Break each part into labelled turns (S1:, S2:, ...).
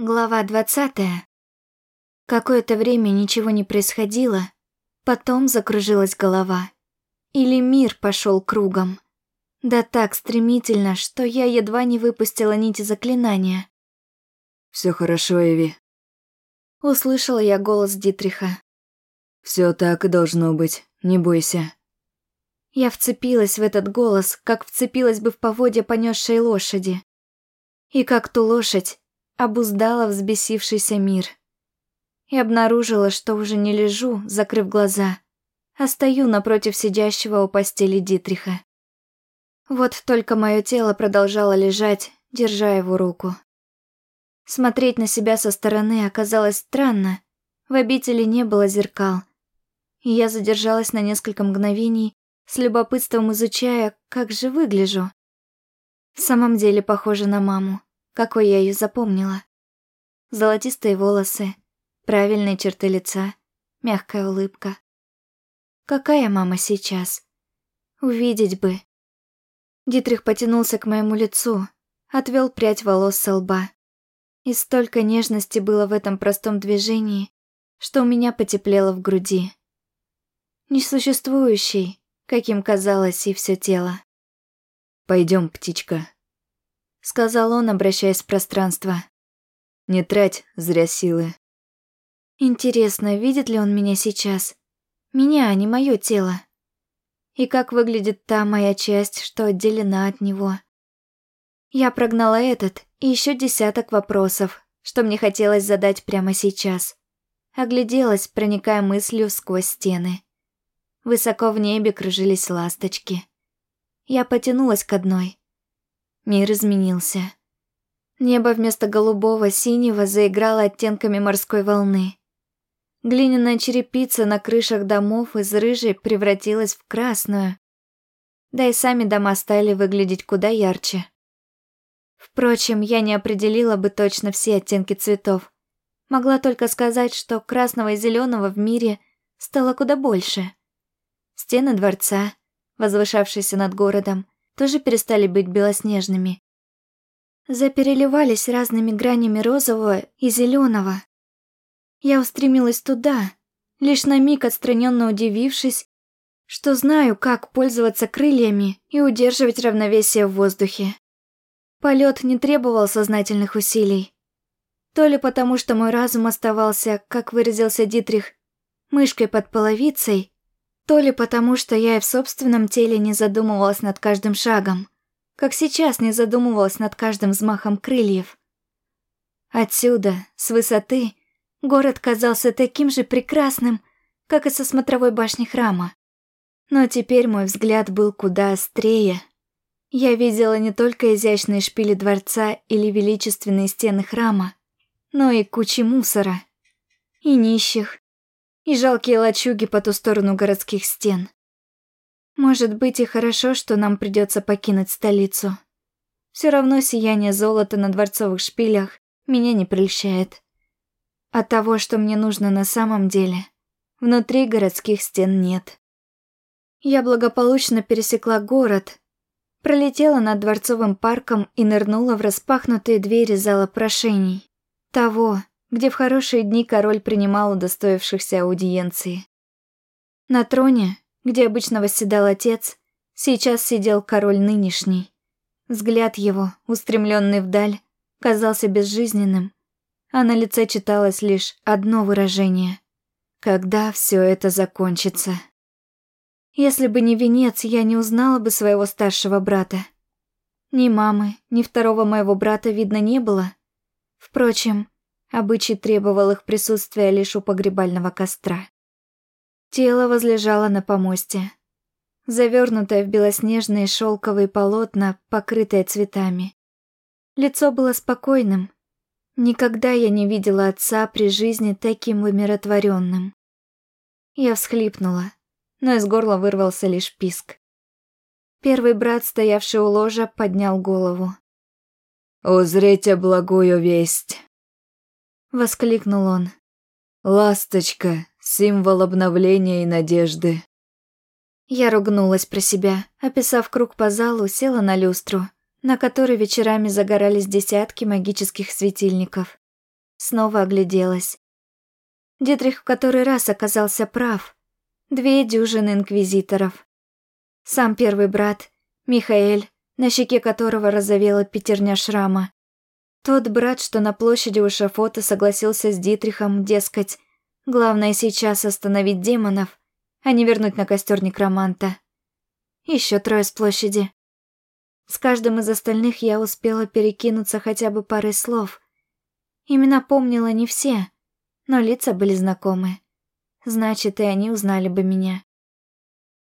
S1: Глава двадцатая. Какое-то время ничего не происходило, потом закружилась голова. Или мир пошел кругом. Да так стремительно, что я едва не выпустила нити заклинания.
S2: Все хорошо, Эви.
S1: Услышала я голос Дитриха.
S2: Все так и должно быть, не бойся.
S1: Я вцепилась в этот голос, как вцепилась бы в поводья понесшей лошади. И как ту лошадь, обуздала взбесившийся мир. И обнаружила, что уже не лежу, закрыв глаза, а стою напротив сидящего у постели Дитриха. Вот только мое тело продолжало лежать, держа его руку. Смотреть на себя со стороны оказалось странно. В обители не было зеркал. И я задержалась на несколько мгновений, с любопытством изучая, как же выгляжу. В самом деле похожа на маму какой я ее запомнила. Золотистые волосы, правильные черты лица, мягкая улыбка. Какая мама сейчас? Увидеть бы. Дитрих потянулся к моему лицу, отвел прядь волос со лба. И столько нежности было в этом простом движении, что у меня потеплело в груди. Несуществующий, каким казалось и все тело.
S2: Пойдем, птичка
S1: сказал он, обращаясь в пространство.
S2: Не трать зря силы.
S1: Интересно, видит ли он меня сейчас? Меня, а не мое тело. И как выглядит та моя часть, что отделена от него? Я прогнала этот и еще десяток вопросов, что мне хотелось задать прямо сейчас. Огляделась, проникая мыслью сквозь стены. Высоко в небе кружились ласточки. Я потянулась к одной, Мир изменился. Небо вместо голубого синего заиграло оттенками морской волны. Глиняная черепица на крышах домов из рыжей превратилась в красную. Да и сами дома стали выглядеть куда ярче. Впрочем, я не определила бы точно все оттенки цветов. Могла только сказать, что красного и зеленого в мире стало куда больше. Стены дворца, возвышавшиеся над городом, тоже перестали быть белоснежными. Запереливались разными гранями розового и зеленого. Я устремилась туда, лишь на миг отстраненно удивившись, что знаю, как пользоваться крыльями и удерживать равновесие в воздухе. Полет не требовал сознательных усилий. То ли потому, что мой разум оставался, как выразился Дитрих, мышкой под половицей, то ли потому, что я и в собственном теле не задумывалась над каждым шагом, как сейчас не задумывалась над каждым взмахом крыльев. Отсюда, с высоты, город казался таким же прекрасным, как и со смотровой башни храма. Но теперь мой взгляд был куда острее. Я видела не только изящные шпили дворца или величественные стены храма, но и кучи мусора. И нищих, и жалкие лачуги по ту сторону городских стен. Может быть и хорошо, что нам придется покинуть столицу. Все равно сияние золота на дворцовых шпилях меня не прельщает. От того, что мне нужно на самом деле, внутри городских стен нет. Я благополучно пересекла город, пролетела над дворцовым парком и нырнула в распахнутые двери зала прошений. Того, где в хорошие дни король принимал удостоившихся аудиенции. На троне, где обычно восседал отец, сейчас сидел король нынешний. Взгляд его, устремленный вдаль, казался безжизненным, а на лице читалось лишь одно выражение. Когда все это закончится? Если бы не венец, я не узнала бы своего старшего брата. Ни мамы, ни второго моего брата видно не было. Впрочем, Обычай требовал их присутствия лишь у погребального костра. Тело возлежало на помосте, завернутое в белоснежные шелковые полотна, покрытое цветами. Лицо было спокойным. Никогда я не видела отца при жизни таким умиротворенным. Я всхлипнула, но из горла вырвался лишь писк. Первый брат, стоявший у ложа, поднял голову.
S2: «Узрите благую весть!»
S1: — воскликнул он.
S2: «Ласточка, символ обновления и надежды».
S1: Я ругнулась про себя, описав круг по залу, села на люстру, на которой вечерами загорались десятки магических светильников. Снова огляделась. Дитрих в который раз оказался прав. Две дюжины инквизиторов. Сам первый брат, Михаэль, на щеке которого разовела пятерня шрама. Тот брат, что на площади у шафота согласился с Дитрихом, дескать, главное сейчас остановить демонов, а не вернуть на костер некроманта. Еще трое с площади. С каждым из остальных я успела перекинуться хотя бы парой слов. Имена помнила не все, но лица были знакомы. Значит, и они узнали бы меня.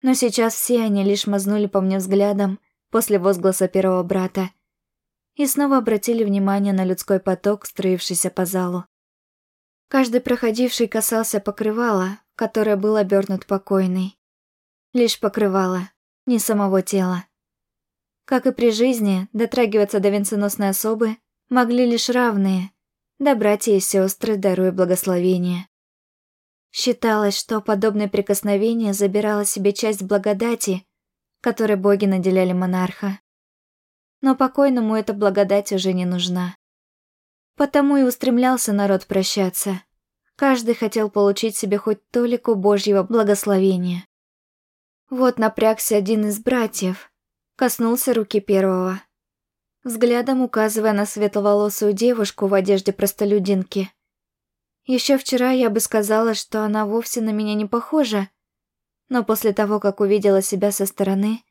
S1: Но сейчас все они лишь мазнули по мне взглядом после возгласа первого брата и снова обратили внимание на людской поток, строившийся по залу. Каждый проходивший касался покрывала, которое был обернут покойный. Лишь покрывало, не самого тела. Как и при жизни, дотрагиваться до венценосной особы могли лишь равные, да братья и сестры, даруя благословение. Считалось, что подобное прикосновение забирало себе часть благодати, которой боги наделяли монарха. Но покойному эта благодать уже не нужна. Потому и устремлялся народ прощаться. Каждый хотел получить себе хоть толику божьего благословения. Вот напрягся один из братьев, коснулся руки первого, взглядом указывая на светловолосую девушку в одежде простолюдинки. Еще вчера я бы сказала, что она вовсе на меня не похожа, но после того, как увидела себя со стороны,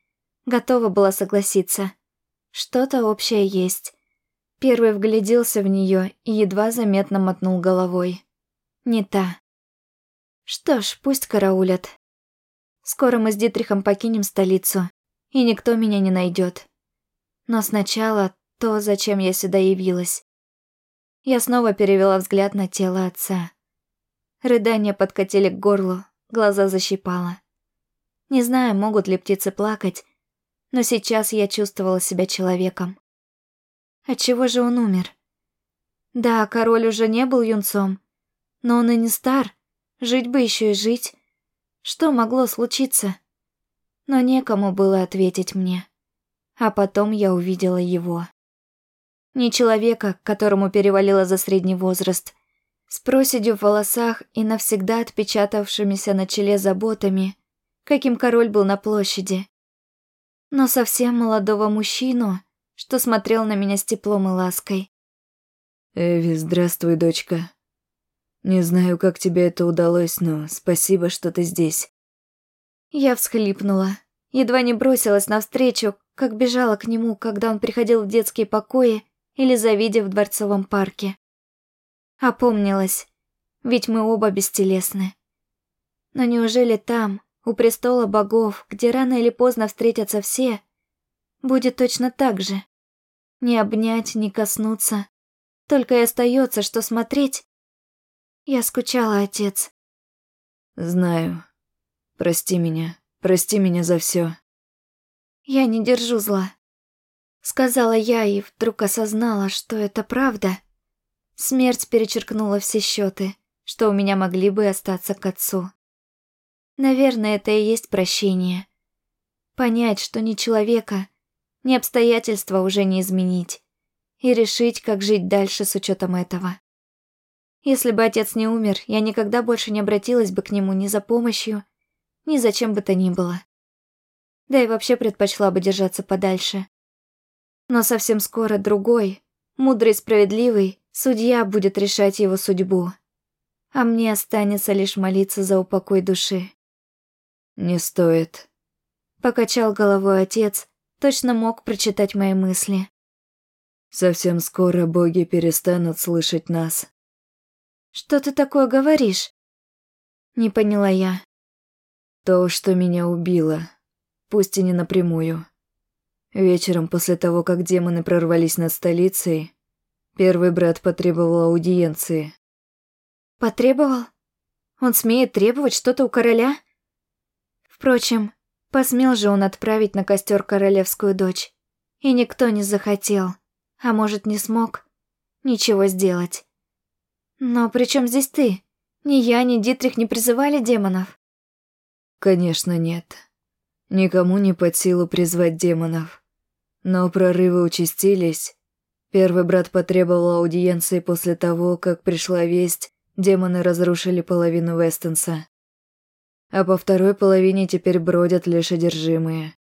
S1: готова была согласиться. Что-то общее есть. Первый вгляделся в нее и едва заметно мотнул головой. Не та. Что ж, пусть караулят. Скоро мы с Дитрихом покинем столицу, и никто меня не найдет. Но сначала то, зачем я сюда явилась. Я снова перевела взгляд на тело отца. Рыдания подкатили к горлу, глаза защипало. Не знаю, могут ли птицы плакать, но сейчас я чувствовала себя человеком. Отчего же он умер? Да, король уже не был юнцом, но он и не стар, жить бы еще и жить. Что могло случиться? Но некому было ответить мне. А потом я увидела его. Не человека, которому перевалило за средний возраст, с проседью в волосах и навсегда отпечатавшимися на челе заботами, каким король был на площади. Но совсем молодого мужчину, что смотрел на меня с теплом и лаской.
S2: «Эви, здравствуй, дочка. Не знаю, как тебе это удалось, но спасибо, что ты здесь».
S1: Я всхлипнула, едва не бросилась навстречу, как бежала к нему, когда он приходил в детские покои или завидев в дворцовом парке. Опомнилась, ведь мы оба бестелесны. Но неужели там, у престола богов, где рано или поздно встретятся все, будет точно так же? Не обнять, не коснуться. Только и остается, что смотреть. Я скучала, отец.
S2: Знаю. Прости меня. Прости меня за все.
S1: Я не держу зла. Сказала я и вдруг осознала, что это правда. Смерть перечеркнула все счеты, что у меня могли бы остаться к отцу. Наверное, это и есть прощение. Понять, что ни человека, ни обстоятельства уже не изменить. И решить, как жить дальше с учетом этого. Если бы отец не умер, я никогда больше не обратилась бы к нему ни за помощью, ни за чем бы то ни было. Да и вообще предпочла бы держаться подальше. Но совсем скоро другой, мудрый и справедливый, судья будет решать его судьбу. А мне останется лишь молиться за упокой души.
S2: «Не стоит», — покачал головой отец, точно мог прочитать мои мысли. «Совсем скоро боги перестанут слышать нас».
S1: «Что ты такое говоришь?» Не поняла я.
S2: «То, что меня убило, пусть и не напрямую». Вечером после того, как демоны прорвались над столицей, первый брат потребовал аудиенции.
S1: Потребовал? Он смеет требовать что-то у короля? Впрочем, посмел же он отправить на костер королевскую дочь. И никто не захотел, а может не смог, ничего сделать. Но при чем здесь ты? Ни я, ни Дитрих не призывали демонов.
S2: Конечно, нет. Никому не под силу призвать демонов. Но прорывы участились. Первый брат потребовал аудиенции после того, как пришла весть, демоны разрушили половину Вестенса. А по второй половине теперь бродят лишь одержимые.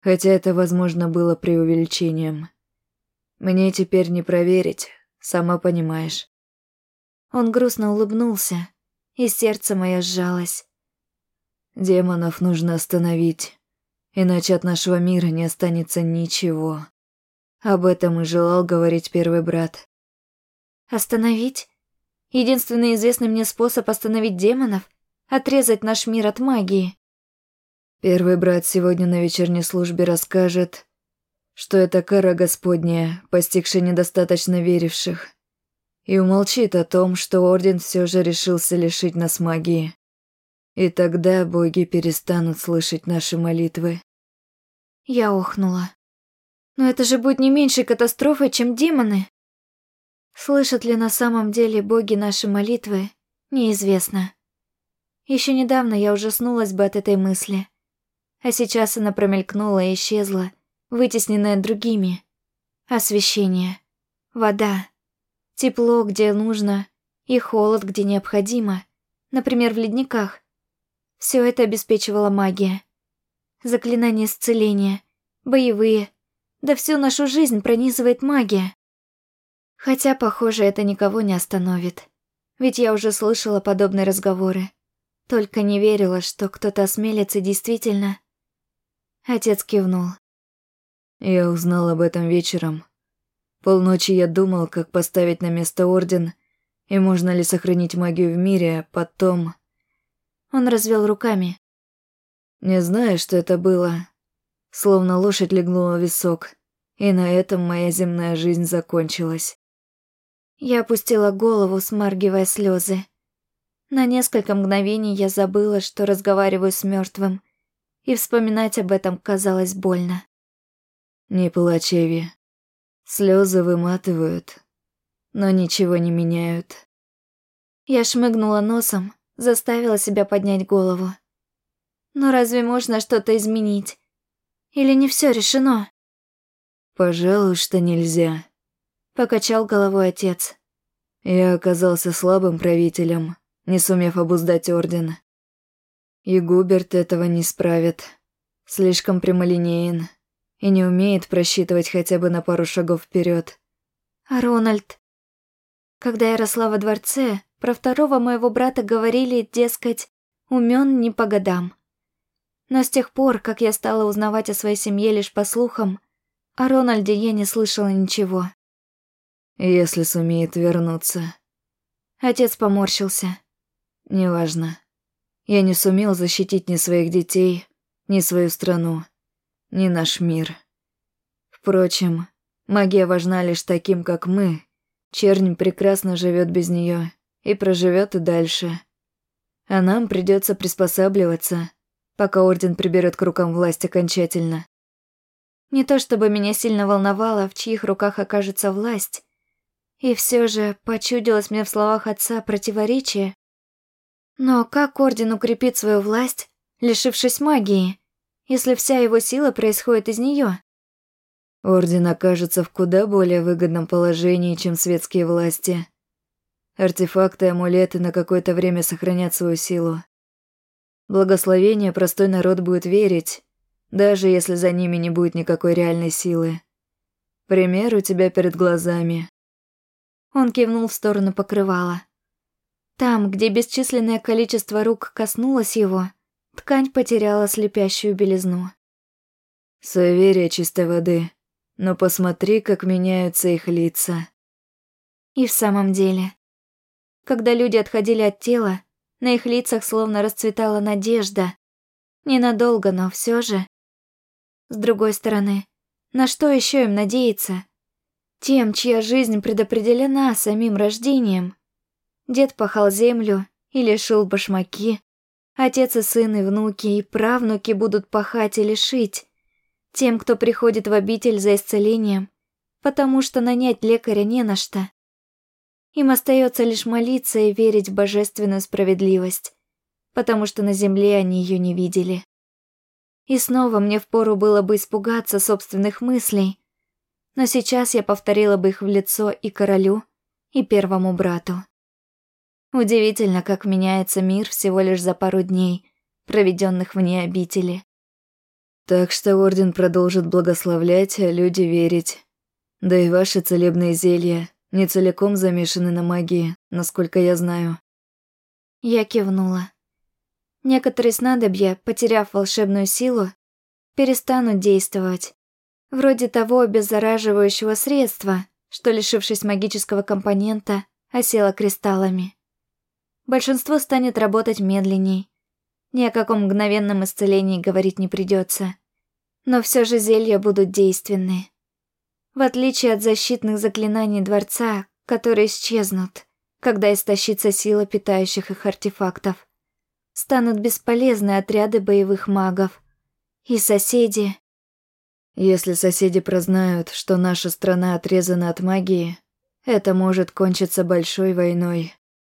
S2: Хотя это, возможно, было преувеличением. Мне теперь не проверить, сама понимаешь.
S1: Он грустно улыбнулся, и сердце мое сжалось.
S2: Демонов нужно остановить, иначе от нашего мира не останется ничего. Об этом и желал говорить первый брат.
S1: Остановить? Единственный известный мне способ остановить демонов — отрезать наш мир от магии.
S2: Первый брат сегодня на вечерней службе расскажет, что это кара Господняя, постигшая недостаточно веривших, и умолчит о том, что Орден все же решился лишить нас магии. И тогда боги перестанут слышать наши молитвы.
S1: Я охнула. Но это же будет не меньшей катастрофой, чем демоны. Слышат ли на самом деле боги наши молитвы, неизвестно. Еще недавно я ужаснулась бы от этой мысли. А сейчас она промелькнула и исчезла, вытесненная другими. Освещение, вода, тепло, где нужно, и холод, где необходимо, например, в ледниках. Все это обеспечивала магия. Заклинания исцеления, боевые, да всю нашу жизнь пронизывает магия. Хотя, похоже, это никого не остановит. Ведь я уже слышала подобные разговоры. Только не верила, что кто-то осмелится действительно. Отец кивнул.
S2: Я узнал об этом вечером. Полночи я думал, как поставить на место Орден, и можно ли сохранить магию в мире, а потом...
S1: Он развел руками.
S2: Не знаю, что это было, Словно лошадь легнула в висок, и на этом моя земная жизнь закончилась.
S1: Я опустила голову, смаргивая слезы. На несколько мгновений я забыла, что разговариваю с мертвым, и вспоминать об этом казалось больно.
S2: Не плачь, Эви. Слезы выматывают, но ничего не меняют.
S1: Я шмыгнула носом, заставила себя поднять голову. Но разве можно что-то изменить? Или не все решено?»
S2: «Пожалуй, что нельзя», —
S1: покачал головой отец.
S2: «Я оказался слабым правителем, не сумев обуздать орден. И Губерт этого не справит. Слишком прямолинеен и не умеет просчитывать хотя бы на пару шагов вперед.
S1: А Рональд? Когда я росла во дворце, про второго моего брата говорили, дескать, умен не по годам. Но с тех пор, как я стала узнавать о своей семье лишь по слухам, о Рональде я не слышала ничего.
S2: «Если сумеет вернуться».
S1: Отец поморщился.
S2: «Неважно. Я не сумел защитить ни своих детей, ни свою страну, ни наш мир. Впрочем, магия важна лишь таким, как мы. Чернь прекрасно живет без нее и проживет и дальше. А нам придется приспосабливаться, пока Орден приберет к рукам власть окончательно.
S1: Не то чтобы меня сильно волновало, в чьих руках окажется власть. И все же почудилось мне в словах отца противоречие. Но как Орден укрепит свою власть, лишившись магии, если вся его сила происходит из нее?
S2: Орден окажется в куда более выгодном положении, чем светские власти. Артефакты и амулеты на какое-то время сохранят свою силу. Благословение простой народ будет верить, даже если за ними не будет никакой реальной силы. Пример у тебя перед глазами.
S1: Он кивнул в сторону покрывала. Там, где бесчисленное количество рук коснулось его, ткань потеряла слепящую белизну.
S2: Суеверие чистой воды, но посмотри, как меняются их лица.
S1: И в самом деле, когда люди отходили от тела, на их лицах словно расцветала надежда. Ненадолго, но все же. С другой стороны, на что еще им надеяться? Тем, чья жизнь предопределена самим рождением. Дед пахал землю или шил башмаки. Отец и сын, и внуки, и правнуки будут пахать или шить. Тем, кто приходит в обитель за исцелением, потому что нанять лекаря не на что. Им остается лишь молиться и верить в божественную справедливость, потому что на земле они ее не видели. И снова мне впору было бы испугаться собственных мыслей. но сейчас я повторила бы их в лицо и королю, и первому брату. Удивительно, как меняется мир всего лишь за пару дней, проведенных вне обители.
S2: Так что Орден продолжит благословлять, а люди верить. Да и ваши целебные зелья не целиком замешаны на магии, насколько я знаю.
S1: Я кивнула. Некоторые снадобья, потеряв волшебную силу, перестанут действовать. Вроде того обеззараживающего средства, что, лишившись магического компонента, осело кристаллами. Большинство станет работать медленней. Ни о каком мгновенном исцелении говорить не придется. Но все же зелья будут действенны. В отличие от защитных заклинаний дворца, которые исчезнут, когда истощится сила питающих их артефактов, станут бесполезны отряды боевых магов. И соседи...
S2: Если соседи прознают, что наша страна отрезана от магии, это может кончиться большой войной.